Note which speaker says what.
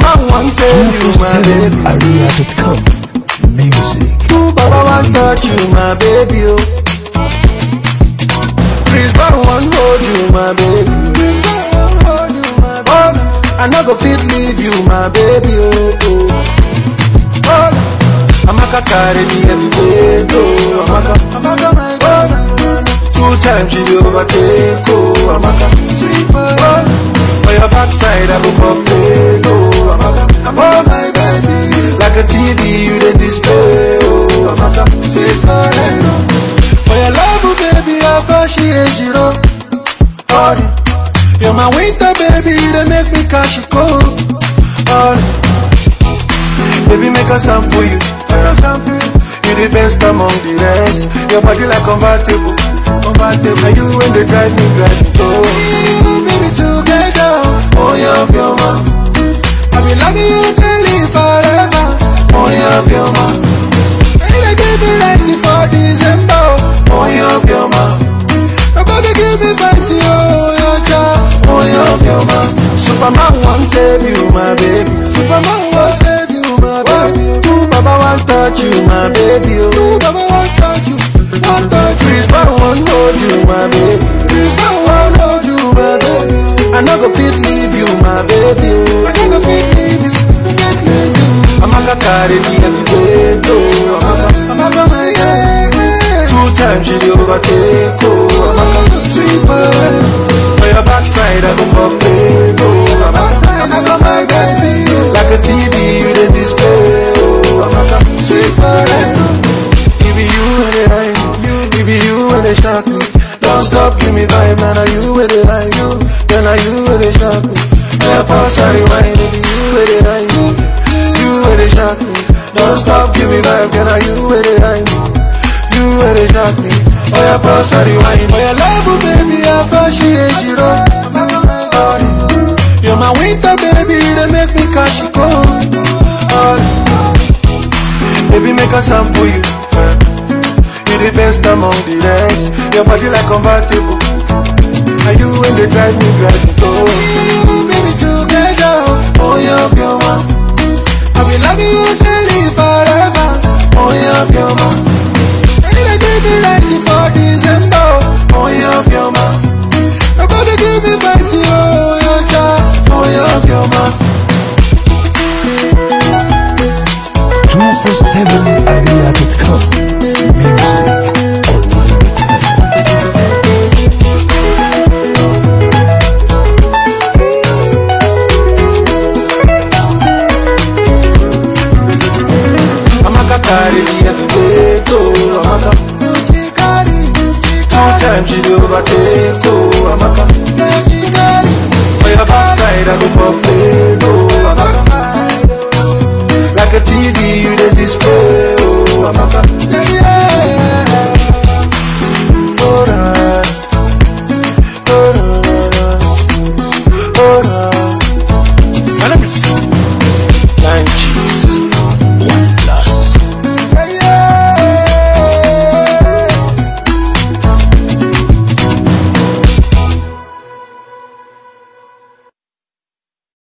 Speaker 1: save you, my baby.
Speaker 2: Aria.com Music.
Speaker 1: Ooh, Baba want touch you, my baby. Chris Brown want hold you, my baby. Oh, I no go fit leave you, my baby. Oh, oh. oh. Amaka carry me everywhere, oh. Amaka, Amaka, my oh. Two times she overtake, oh. Amaka, sweet boy. Oh. For your backside, I go for Like a TV, you the display, oh. Amaka, sweet boy. For your love, oh, baby, I appreciate oh. Honey, you're my winter, baby, they make me cash cold. Honey, baby, make a song for you. A you. The best among the rest. Your body like convertible, convertible. And you when they drive me, drive me go. Save you, my baby. Superman won't save you, my baby. Ooh, Baba won't touch you, my baby. Oh, Baba won't touch you, won't touch you. Chris Brown won't hold you, my baby. Chris Brown won't hold you, my baby. I no go fit leave you, my baby. I no go fit leave you, fit leave you. Amaka carry me everywhere, oh. Amaka, Amaka, my yeah. Two times dey overtake, oh. Amaka, sweet boy. For your backside, I go for play, you with it, shock me? Pass, I rewind, it be you with it, like you. You with it, shock me. Don't stop, give me vibe, then are you with it, like you? You with it, shock me. Oh, yeah, pass, I rewind. Oh, yeah, love, baby, I appreciate you, oh. You're my winter, baby, they make me cash cold. Oh, Baby, make a song for you. eh. You the best among the rest. Your body like convertible. When they drive me, drive me go. You, baby, together. Oh, yeah, your man. I will love you daily forever. Oh, yeah, your man. And they give me lights for December. Oh, yeah, your man. Nobody give me back to you, oh, your child. Oh, yeah, your man.
Speaker 2: 247aria.com
Speaker 1: times you do overtake, oh, Amaka. On your backside, I go for play, oh, Amaka. Like a TV, you the display, oh, Amaka. Oh, nah. Oh, nah, nah, oh, nah. Now let me see. Nine